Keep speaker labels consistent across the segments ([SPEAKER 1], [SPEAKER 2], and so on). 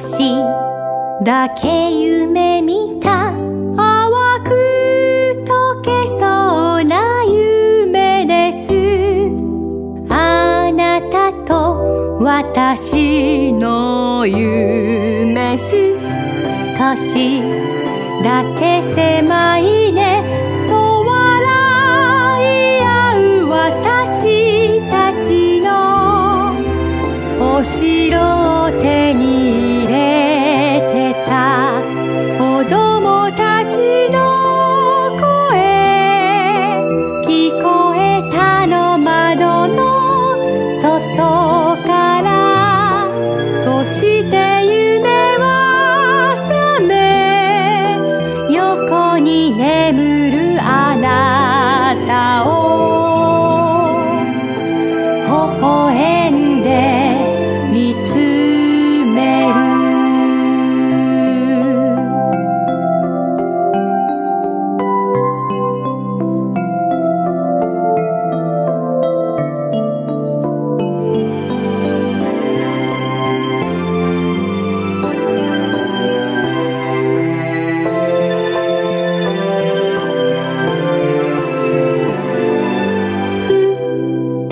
[SPEAKER 1] しだけ夢見た。淡く溶けそうな夢です。あなたと私の夢少しだけ狭いね。と笑い合う私たちのお城。外からそして夢は覚め横に眠るあなたを微笑んで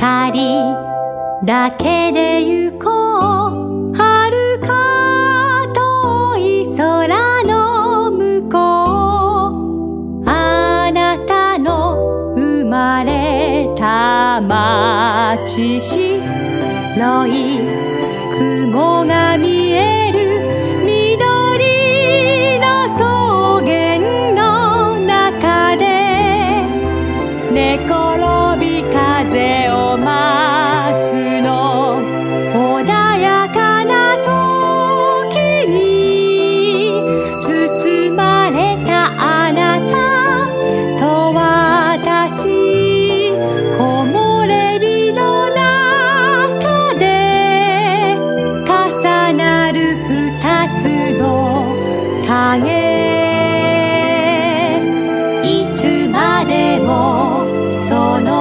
[SPEAKER 1] 二人だけで行こう。遥か遠い空の向こう。あなたの生まれた街。白い雲が見その